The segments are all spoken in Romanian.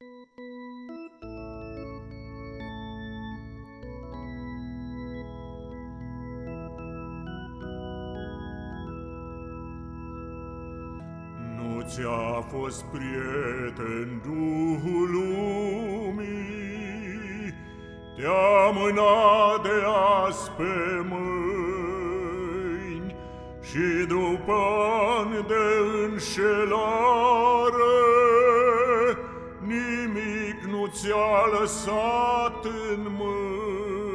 Nu ți-a fost prieten Duhul lumii, Te-a mânat de azi pe mâini Și după ani de înșelare ți-a lăsat în mâini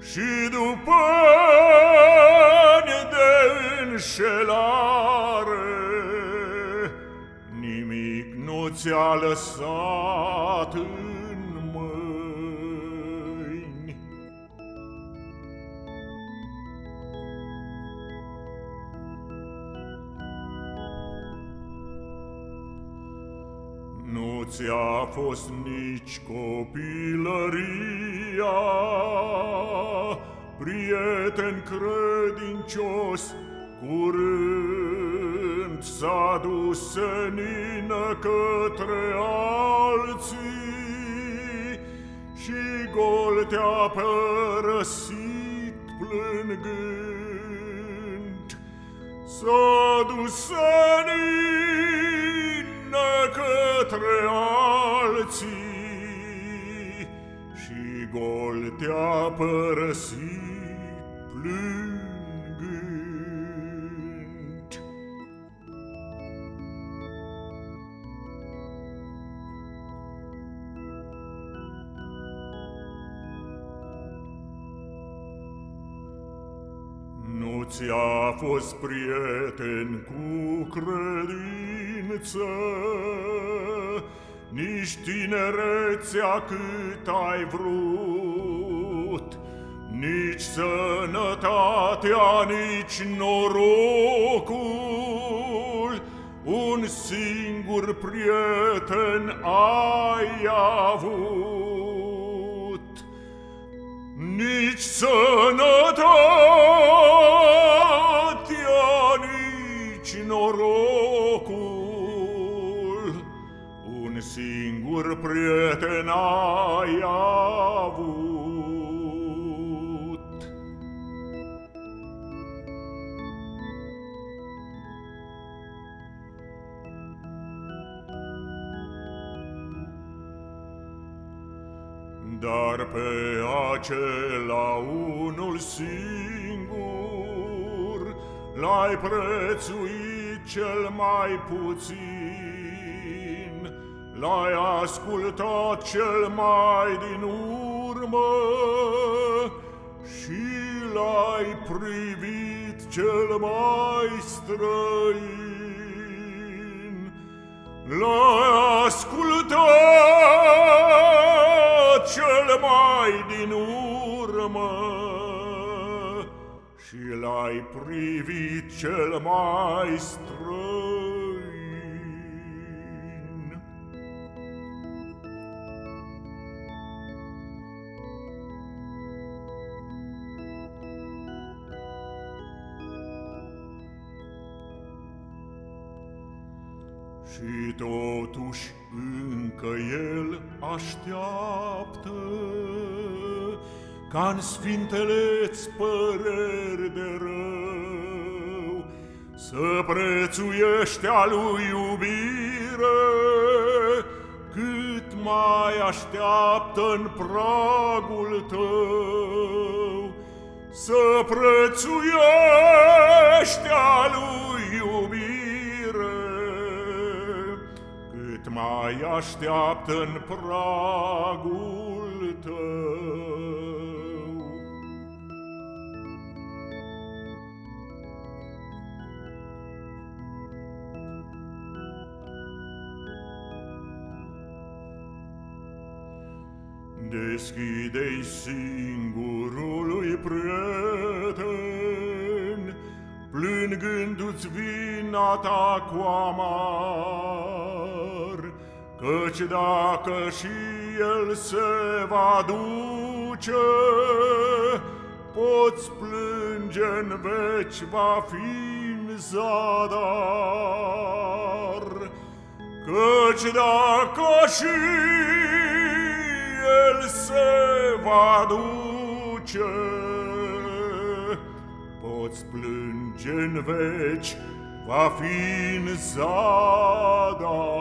Și după ani de înșelare ți-a lăsat în Nu ți-a fost nici copilăria, prieten credincios, curând s-a dus senină către alții și gol te-a părăsit plângând. S-a dus senină către alții și gol te-a părăsit plângând. Nu ți-a fost prieten cu credință, Nici tinerețea cât ai vrut, Nici sănătatea, nici norocul, Un singur prieten ai avut. Nici sănătatea, singur prieten ai avut. Dar pe acela unul singur l-ai prețuit cel mai puțin, L-ai ascultat cel mai din urmă Și l-ai privit cel mai străin. L-ai ascultat cel mai din urmă și l-ai privit cel mai străin. Și totuși încă el așteaptă ca în sfintele-ți păreri de rău, Să prețuiești a lui iubire, Cât mai așteaptă în pragul tău, Să prețuiești a lui mai așteaptă în pragul tău. Deschide-i singurului prieten, Plângându-ți vina ta cu amar, Căci dacă și el se va duce, Poți plânge în veci, va fi în zadar. Căci dacă și el se va duce, Poți plânge în veci, va fi în zadar.